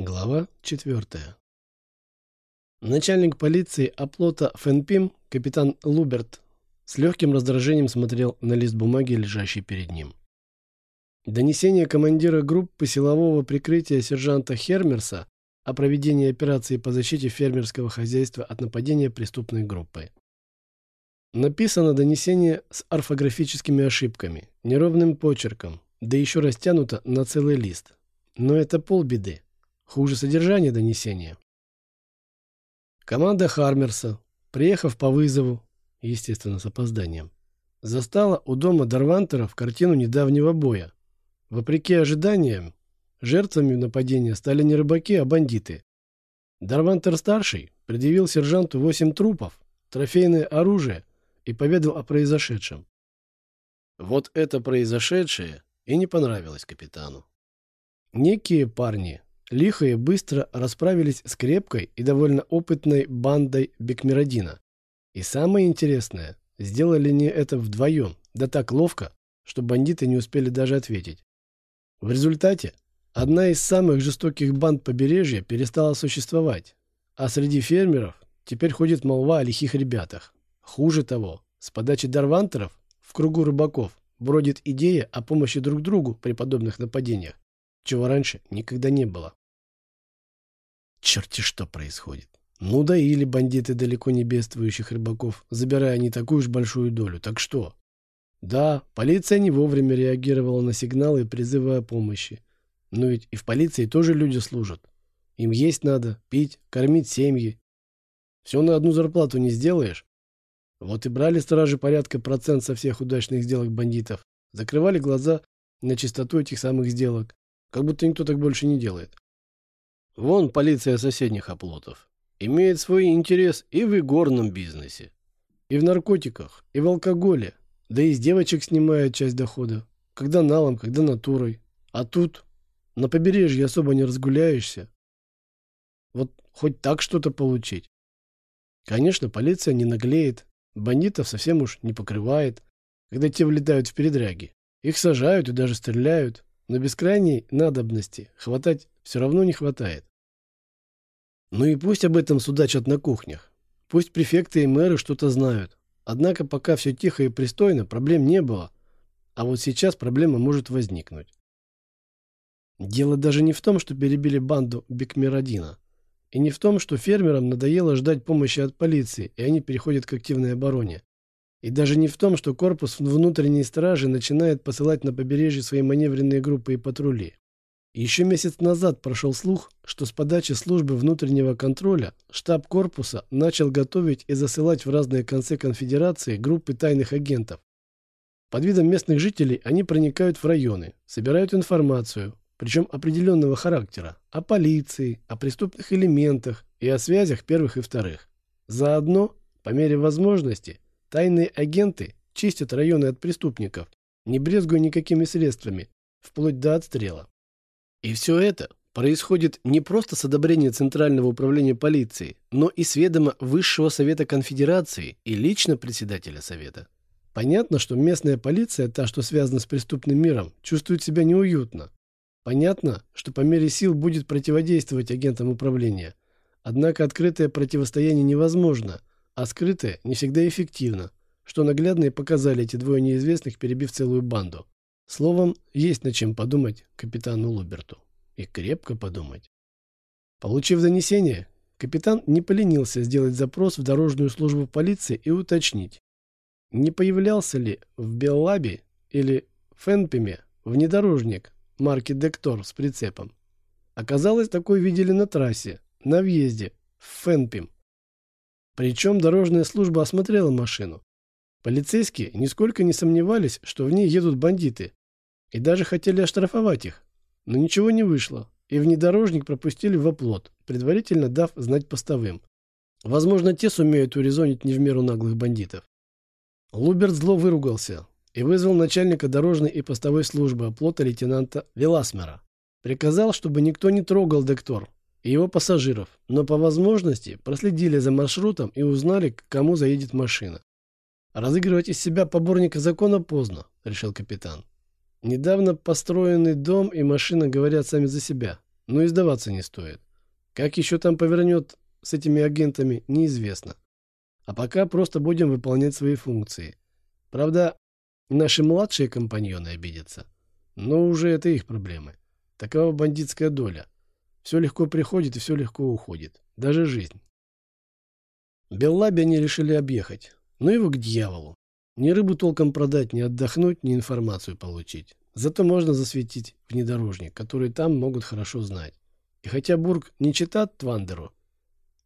Глава 4. Начальник полиции оплота Фенпим, капитан Луберт, с легким раздражением смотрел на лист бумаги, лежащий перед ним. Донесение командира группы силового прикрытия сержанта Хермерса о проведении операции по защите фермерского хозяйства от нападения преступной группы. Написано донесение с орфографическими ошибками, неровным почерком, да еще растянуто на целый лист. Но это полбеды. Хуже содержание донесения. Команда Хармерса, приехав по вызову, естественно, с опозданием, застала у дома Дарвантеров картину недавнего боя. Вопреки ожиданиям, жертвами нападения стали не рыбаки, а бандиты. Дарвантер-старший предъявил сержанту восемь трупов, трофейное оружие и поведал о произошедшем. Вот это произошедшее и не понравилось капитану. Некие парни лихо и быстро расправились с крепкой и довольно опытной бандой Бекмиродина. И самое интересное, сделали они это вдвоем, да так ловко, что бандиты не успели даже ответить. В результате одна из самых жестоких банд побережья перестала существовать, а среди фермеров теперь ходит молва о лихих ребятах. Хуже того, с подачи дарвантеров в кругу рыбаков бродит идея о помощи друг другу при подобных нападениях, чего раньше никогда не было. Черти что происходит. Ну да или бандиты далеко не бедствующих рыбаков, забирая не такую уж большую долю. Так что? Да, полиция не вовремя реагировала на сигналы и призывы о помощи. Но ведь и в полиции тоже люди служат. Им есть надо, пить, кормить семьи. Все на одну зарплату не сделаешь. Вот и брали стражи порядка процент со всех удачных сделок бандитов. Закрывали глаза на чистоту этих самых сделок. Как будто никто так больше не делает. Вон полиция соседних оплотов. Имеет свой интерес и в игорном бизнесе. И в наркотиках, и в алкоголе. Да и с девочек снимает часть дохода. Когда налом, когда натурой. А тут на побережье особо не разгуляешься. Вот хоть так что-то получить. Конечно, полиция не наглеет. Бандитов совсем уж не покрывает, когда те влетают в передряги. Их сажают и даже стреляют. Но без крайней надобности хватать все равно не хватает. Ну и пусть об этом судачат на кухнях. Пусть префекты и мэры что-то знают. Однако пока все тихо и пристойно, проблем не было. А вот сейчас проблема может возникнуть. Дело даже не в том, что перебили банду Бекмиродина. И не в том, что фермерам надоело ждать помощи от полиции, и они переходят к активной обороне. И даже не в том, что корпус внутренней стражи начинает посылать на побережье свои маневренные группы и патрули. Еще месяц назад прошел слух, что с подачи службы внутреннего контроля штаб корпуса начал готовить и засылать в разные концы конфедерации группы тайных агентов. Под видом местных жителей они проникают в районы, собирают информацию, причем определенного характера, о полиции, о преступных элементах и о связях первых и вторых. Заодно, по мере возможности, тайные агенты чистят районы от преступников, не брезгуя никакими средствами, вплоть до отстрела. И все это происходит не просто с одобрения Центрального управления полиции, но и с ведома Высшего Совета Конфедерации и лично председателя Совета. Понятно, что местная полиция, та, что связана с преступным миром, чувствует себя неуютно. Понятно, что по мере сил будет противодействовать агентам управления. Однако открытое противостояние невозможно, а скрытое не всегда эффективно, что наглядно и показали эти двое неизвестных, перебив целую банду. Словом, есть над чем подумать капитану Луберту. И крепко подумать. Получив донесение, капитан не поленился сделать запрос в дорожную службу полиции и уточнить, не появлялся ли в Беллабе или Фенпеме внедорожник марки Дектор с прицепом. Оказалось, такой видели на трассе, на въезде, в Фенпем. Причем дорожная служба осмотрела машину. Полицейские нисколько не сомневались, что в ней едут бандиты, и даже хотели оштрафовать их. Но ничего не вышло, и внедорожник пропустили в оплот, предварительно дав знать постовым. Возможно, те сумеют урезонить не в меру наглых бандитов. Луберт зло выругался и вызвал начальника дорожной и постовой службы оплота лейтенанта Веласмера. Приказал, чтобы никто не трогал Дектор и его пассажиров, но по возможности проследили за маршрутом и узнали, к кому заедет машина. «Разыгрывать из себя поборника закона поздно», — решил капитан. Недавно построенный дом и машина говорят сами за себя. но и сдаваться не стоит. Как еще там повернет с этими агентами, неизвестно. А пока просто будем выполнять свои функции. Правда, наши младшие компаньоны обидятся. Но уже это их проблемы. Такова бандитская доля. Все легко приходит и все легко уходит. Даже жизнь. Беллаби они решили объехать. Ну его к дьяволу. Ни рыбу толком продать, ни отдохнуть, ни информацию получить. Зато можно засветить внедорожник, который там могут хорошо знать. И хотя Бург не читат Твандеру,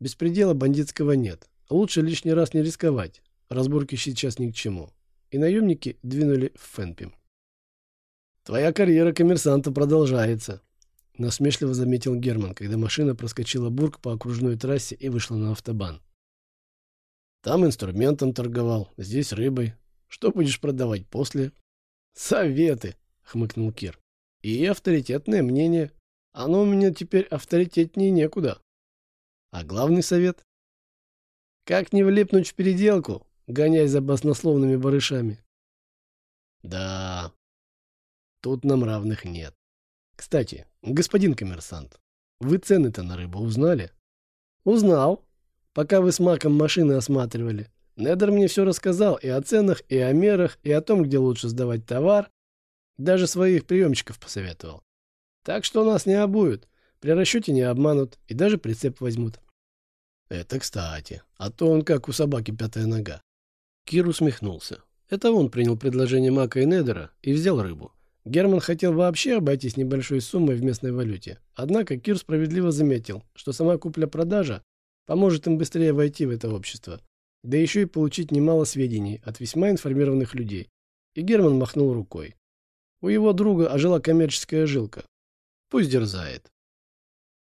беспредела бандитского нет. Лучше лишний раз не рисковать. Разборки сейчас ни к чему. И наемники двинули в Фенпим. «Твоя карьера коммерсанта продолжается», — насмешливо заметил Герман, когда машина проскочила Бург по окружной трассе и вышла на автобан. Там инструментом торговал, здесь рыбой. Что будешь продавать после? Советы, хмыкнул Кир. И авторитетное мнение. Оно у меня теперь авторитетнее некуда. А главный совет? Как не влипнуть в переделку, гоняясь за баснословными барышами? Да, тут нам равных нет. Кстати, господин коммерсант, вы цены-то на рыбу узнали? Узнал, Пока вы с Маком машины осматривали, Недер мне все рассказал и о ценах, и о мерах, и о том, где лучше сдавать товар. Даже своих приемчиков посоветовал. Так что нас не обуют, при расчете не обманут и даже прицеп возьмут. Это кстати, а то он как у собаки пятая нога. Кир усмехнулся. Это он принял предложение Мака и Недера и взял рыбу. Герман хотел вообще обойтись небольшой суммой в местной валюте. Однако Кир справедливо заметил, что сама купля-продажа Поможет им быстрее войти в это общество. Да еще и получить немало сведений от весьма информированных людей. И Герман махнул рукой. У его друга ожила коммерческая жилка. Пусть дерзает.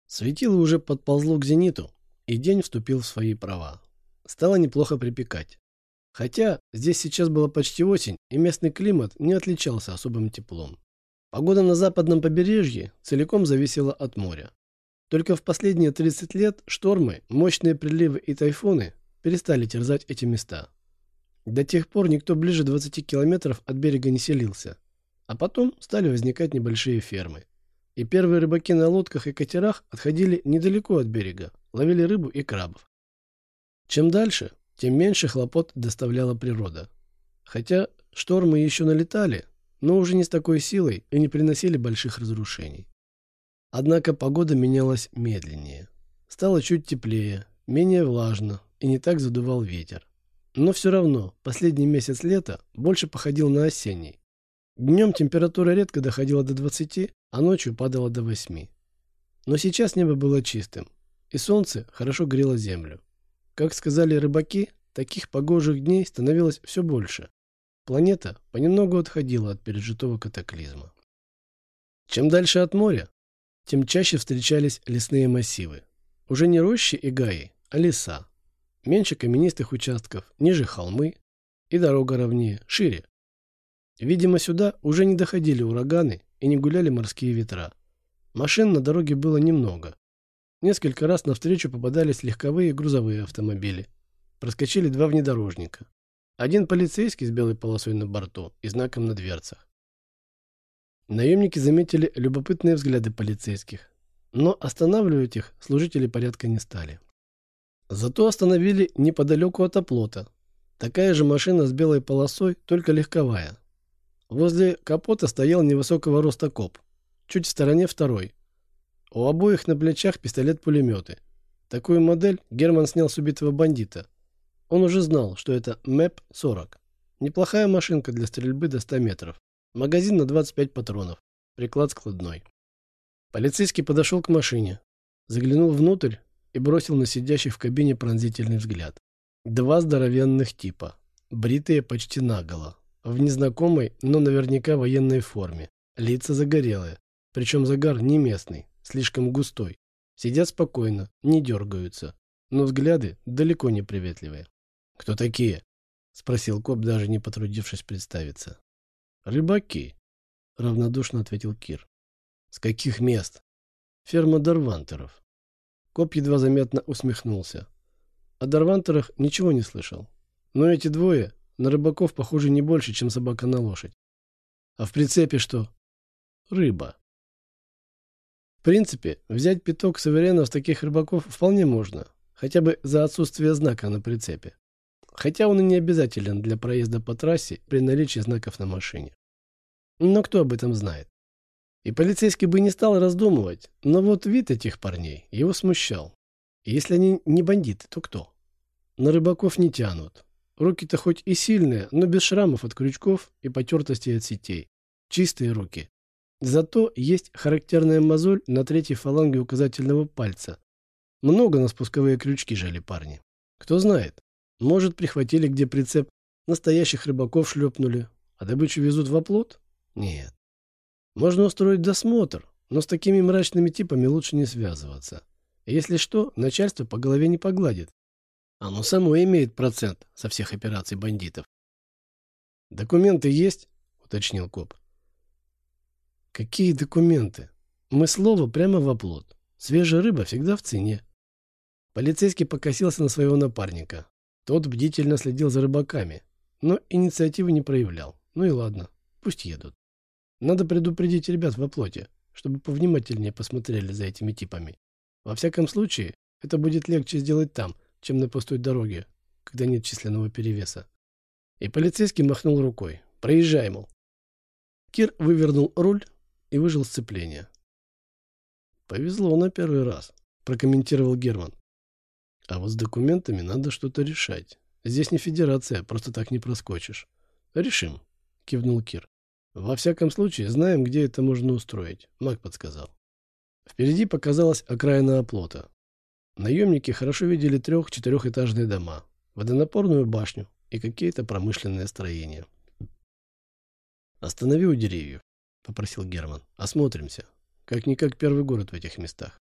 Светило уже подползло к зениту, и день вступил в свои права. Стало неплохо припекать. Хотя здесь сейчас была почти осень, и местный климат не отличался особым теплом. Погода на западном побережье целиком зависела от моря. Только в последние 30 лет штормы, мощные приливы и тайфуны перестали терзать эти места. До тех пор никто ближе 20 километров от берега не селился. А потом стали возникать небольшие фермы. И первые рыбаки на лодках и катерах отходили недалеко от берега, ловили рыбу и крабов. Чем дальше, тем меньше хлопот доставляла природа. Хотя штормы еще налетали, но уже не с такой силой и не приносили больших разрушений. Однако погода менялась медленнее. Стало чуть теплее, менее влажно и не так задувал ветер. Но все равно последний месяц лета больше походил на осенний. Днем температура редко доходила до 20, а ночью падала до 8. Но сейчас небо было чистым, и солнце хорошо грело землю. Как сказали рыбаки, таких погожих дней становилось все больше. Планета понемногу отходила от пережитого катаклизма. Чем дальше от моря, тем чаще встречались лесные массивы. Уже не рощи и гаи, а леса. Меньше каменистых участков, ниже холмы, и дорога ровнее, шире. Видимо, сюда уже не доходили ураганы и не гуляли морские ветра. Машин на дороге было немного. Несколько раз навстречу попадались легковые и грузовые автомобили. Проскочили два внедорожника. Один полицейский с белой полосой на борту и знаком на дверцах. Наемники заметили любопытные взгляды полицейских, но останавливать их служители порядка не стали. Зато остановили неподалеку от оплота. Такая же машина с белой полосой, только легковая. Возле капота стоял невысокого роста коп, чуть в стороне второй. У обоих на плечах пистолет-пулеметы. Такую модель Герман снял с убитого бандита. Он уже знал, что это МЭП-40. Неплохая машинка для стрельбы до 100 метров. Магазин на 25 патронов. Приклад складной. Полицейский подошел к машине, заглянул внутрь и бросил на сидящих в кабине пронзительный взгляд. Два здоровенных типа, бритые почти наголо, в незнакомой, но наверняка военной форме. Лица загорелые, причем загар не местный, слишком густой. Сидят спокойно, не дергаются, но взгляды далеко не приветливые. «Кто такие?» — спросил коп, даже не потрудившись представиться. «Рыбаки», — равнодушно ответил Кир. «С каких мест?» «Ферма Дарвантеров». Коп едва заметно усмехнулся. О Дарвантерах ничего не слышал. Но эти двое на рыбаков похожи не больше, чем собака на лошадь. А в прицепе что? Рыба. принципе, взять пяток суверенов с таких рыбаков вполне можно, хотя бы за отсутствие знака на прицепе. Хотя он и не обязателен для проезда по трассе при наличии знаков на машине. Но кто об этом знает? И полицейский бы не стал раздумывать, но вот вид этих парней его смущал. если они не бандиты, то кто? На рыбаков не тянут. Руки-то хоть и сильные, но без шрамов от крючков и потертостей от сетей. Чистые руки. Зато есть характерная мозоль на третьей фаланге указательного пальца. Много на спусковые крючки жали парни. Кто знает, может, прихватили где прицеп, настоящих рыбаков шлепнули, а добычу везут в оплот? Нет. Можно устроить досмотр, но с такими мрачными типами лучше не связываться. Если что, начальство по голове не погладит. Оно само имеет процент со всех операций бандитов. «Документы есть?» — уточнил коп. «Какие документы? Мы слово прямо в оплот. Свежая рыба всегда в цене». Полицейский покосился на своего напарника. Тот бдительно следил за рыбаками, но инициативы не проявлял. Ну и ладно, пусть едут. Надо предупредить ребят в оплоте, чтобы повнимательнее посмотрели за этими типами. Во всяком случае, это будет легче сделать там, чем на пустой дороге, когда нет численного перевеса. И полицейский махнул рукой. «Проезжай, мол». Кир вывернул руль и выжил сцепление. «Повезло на первый раз», – прокомментировал Герман. «А вот с документами надо что-то решать. Здесь не федерация, просто так не проскочишь». «Решим», – кивнул Кир. Во всяком случае, знаем, где это можно устроить, Мак подсказал. Впереди показалась окраина оплота. Наемники хорошо видели трех-четырехэтажные дома, водонапорную башню и какие-то промышленные строения. «Останови у деревьев», — попросил Герман. «Осмотримся. Как-никак первый город в этих местах».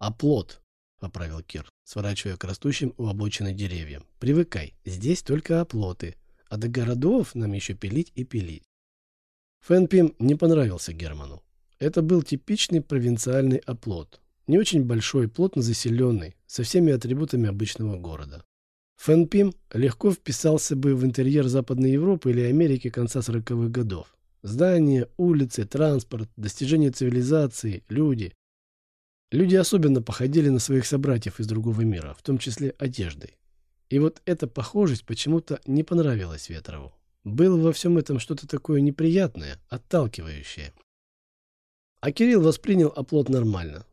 «Оплот», — поправил Кир, сворачивая к растущим у обочины деревьям. «Привыкай, здесь только оплоты, а до городов нам еще пилить и пилить. Фэнпим не понравился Герману. Это был типичный провинциальный оплот. Не очень большой, плотно заселенный, со всеми атрибутами обычного города. Фэнпим легко вписался бы в интерьер Западной Европы или Америки конца 40-х годов. Здания, улицы, транспорт, достижения цивилизации, люди. Люди особенно походили на своих собратьев из другого мира, в том числе одеждой. И вот эта похожесть почему-то не понравилась Ветрову. Было во всем этом что-то такое неприятное, отталкивающее. А Кирилл воспринял оплот нормально.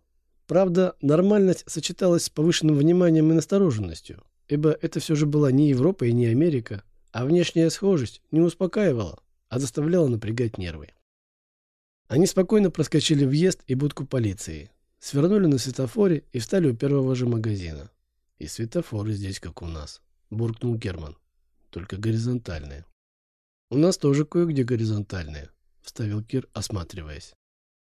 Правда, нормальность сочеталась с повышенным вниманием и настороженностью, ибо это все же была не Европа и не Америка, а внешняя схожесть не успокаивала, а заставляла напрягать нервы. Они спокойно проскочили въезд и будку полиции, свернули на светофоре и встали у первого же магазина. И светофоры здесь, как у нас, буркнул Герман, только горизонтальные. «У нас тоже кое-где горизонтальные», — вставил Кир, осматриваясь.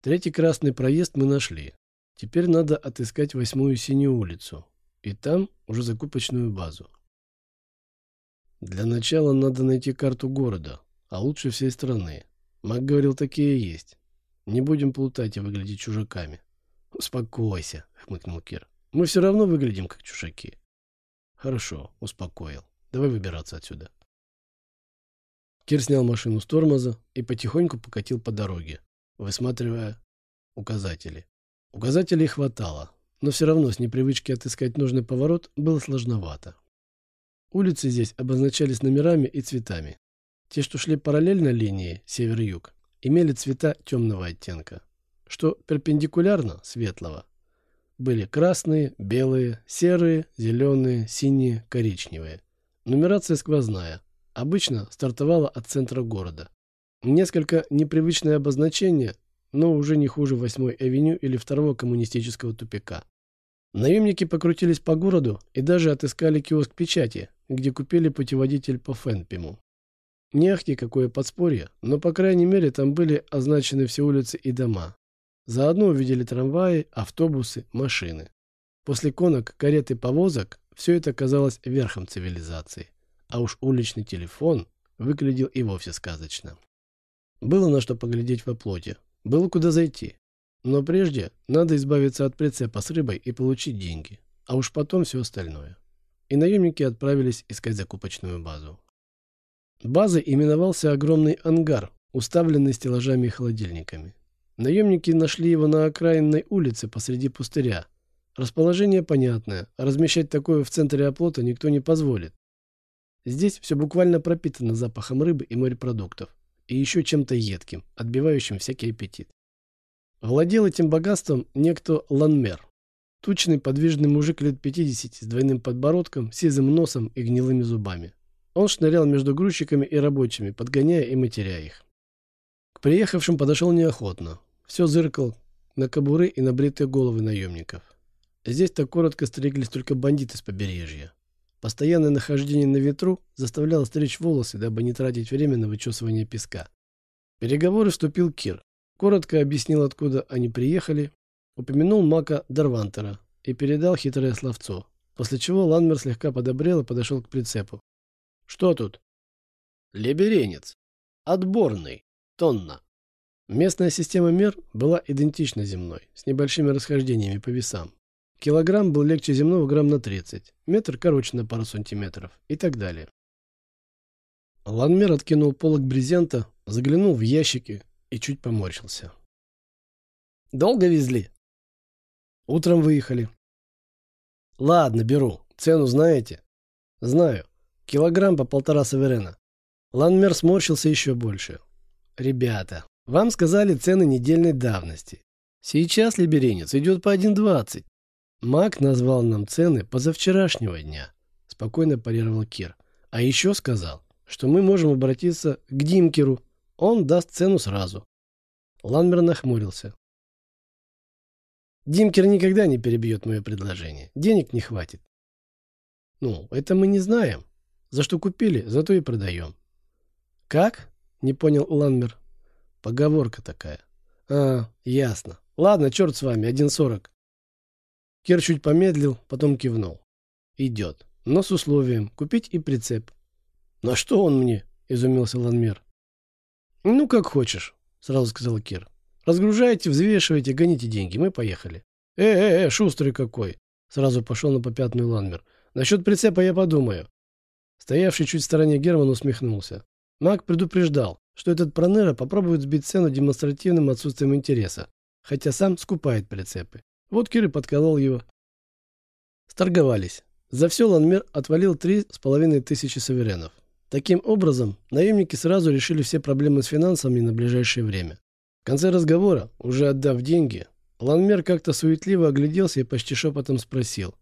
«Третий красный проезд мы нашли. Теперь надо отыскать восьмую синюю улицу. И там уже закупочную базу. Для начала надо найти карту города, а лучше всей страны. Мак говорил, такие есть. Не будем плутать и выглядеть чужаками. «Успокойся», — хмыкнул Кир. «Мы все равно выглядим как чужаки». «Хорошо, успокоил. Давай выбираться отсюда». Кир снял машину с тормоза и потихоньку покатил по дороге, высматривая указатели. Указателей хватало, но все равно с непривычки отыскать нужный поворот было сложновато. Улицы здесь обозначались номерами и цветами. Те, что шли параллельно линии север-юг, имели цвета темного оттенка, что перпендикулярно светлого. Были красные, белые, серые, зеленые, синие, коричневые. Нумерация сквозная – обычно стартовала от центра города. Несколько непривычное обозначение, но уже не хуже 8-й авеню или второго коммунистического тупика. Наемники покрутились по городу и даже отыскали киоск печати, где купили путеводитель по Фенпиму. Не ахти какое подспорье, но по крайней мере там были означены все улицы и дома. Заодно увидели трамваи, автобусы, машины. После конок, карет и повозок все это казалось верхом цивилизации а уж уличный телефон выглядел и вовсе сказочно. Было на что поглядеть во плоти, было куда зайти. Но прежде надо избавиться от прицепа с рыбой и получить деньги, а уж потом все остальное. И наемники отправились искать закупочную базу. Базой именовался огромный ангар, уставленный стеллажами и холодильниками. Наемники нашли его на окраинной улице посреди пустыря. Расположение понятное, размещать такое в центре оплота никто не позволит. Здесь все буквально пропитано запахом рыбы и морепродуктов. И еще чем-то едким, отбивающим всякий аппетит. Владел этим богатством некто Ланмер. Тучный подвижный мужик лет 50 с двойным подбородком, сизым носом и гнилыми зубами. Он шнырял между грузчиками и рабочими, подгоняя и матеря их. К приехавшим подошел неохотно. Все зыркал на кобуры и на бритые головы наемников. Здесь так коротко стриглись только бандиты с побережья. Постоянное нахождение на ветру заставляло стричь волосы, дабы не тратить время на вычесывание песка. В переговоры вступил Кир. Коротко объяснил, откуда они приехали, упомянул Мака Дарвантера и передал хитрое словцо, после чего Ланмер слегка подобрел и подошел к прицепу. «Что тут?» «Леберенец. Отборный. Тонна». Местная система мер была идентична земной, с небольшими расхождениями по весам. Килограмм был легче земного грамм на 30, метр короче на пару сантиметров и так далее. Ланмер откинул полок брезента, заглянул в ящики и чуть поморщился. «Долго везли?» «Утром выехали». «Ладно, беру. Цену знаете?» «Знаю. Килограмм по полтора саверена». Ланмер сморщился еще больше. «Ребята, вам сказали цены недельной давности. Сейчас либеренец идет по 1,20. Мак назвал нам цены позавчерашнего дня, спокойно парировал Кир. А еще сказал, что мы можем обратиться к Димкеру. Он даст цену сразу. Ланмер нахмурился. Димкер никогда не перебьет мое предложение. Денег не хватит. Ну, это мы не знаем. За что купили, зато и продаем. Как? Не понял Ланмер. Поговорка такая. А, ясно. Ладно, черт с вами, 1.40. Кир чуть помедлил, потом кивнул. «Идет. Но с условием купить и прицеп». «На что он мне?» – изумился Ланмер. «Ну, как хочешь», – сразу сказал Кир. «Разгружайте, взвешивайте, гоните деньги. Мы поехали». «Э-э-э, шустрый какой!» – сразу пошел на попятную Ланмер. «Насчет прицепа я подумаю». Стоявший чуть в стороне Герман усмехнулся. Маг предупреждал, что этот Пронера попробует сбить цену демонстративным отсутствием интереса, хотя сам скупает прицепы. Вот Кир и подколол его. Сторговались. За все Ланмер отвалил три с половиной тысячи суверенов. Таким образом, наемники сразу решили все проблемы с финансами на ближайшее время. В конце разговора, уже отдав деньги, Ланмер как-то суетливо огляделся и почти шепотом спросил.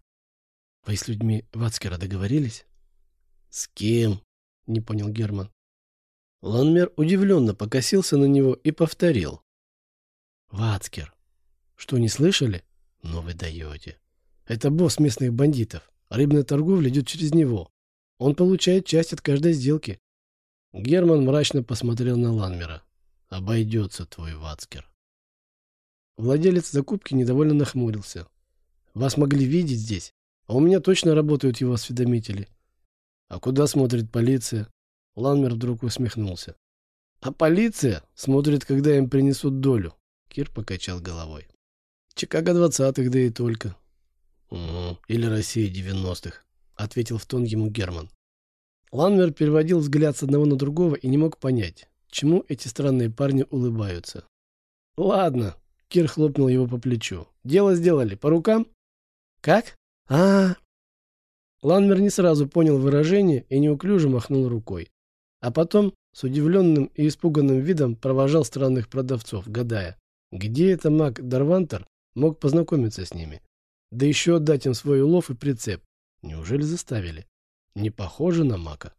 «Вы с людьми Вацкера договорились?» «С кем?» — не понял Герман. Ланмер удивленно покосился на него и повторил. «Вацкер. Что, не слышали?» Но вы даете. Это босс местных бандитов. Рыбная торговля идет через него. Он получает часть от каждой сделки. Герман мрачно посмотрел на Ланмера. Обойдется твой Вацкер. Владелец закупки недовольно нахмурился. Вас могли видеть здесь, а у меня точно работают его осведомители. А куда смотрит полиция? Ланмер вдруг усмехнулся. А полиция смотрит, когда им принесут долю. Кир покачал головой. Чикаго двадцатых, да и только. Угу. Или Россия девяностых, ответил в тон ему Герман. Ланмер переводил взгляд с одного на другого и не мог понять, чему эти странные парни улыбаются. Ладно, Кир хлопнул его по плечу. Дело сделали. По рукам? Как? А, -а, -а. Ланмер не сразу понял выражение и неуклюже махнул рукой. А потом с удивленным и испуганным видом провожал странных продавцов, гадая, где это маг Дарвантер Мог познакомиться с ними. Да еще отдать им свой улов и прицеп. Неужели заставили? Не похоже на мака.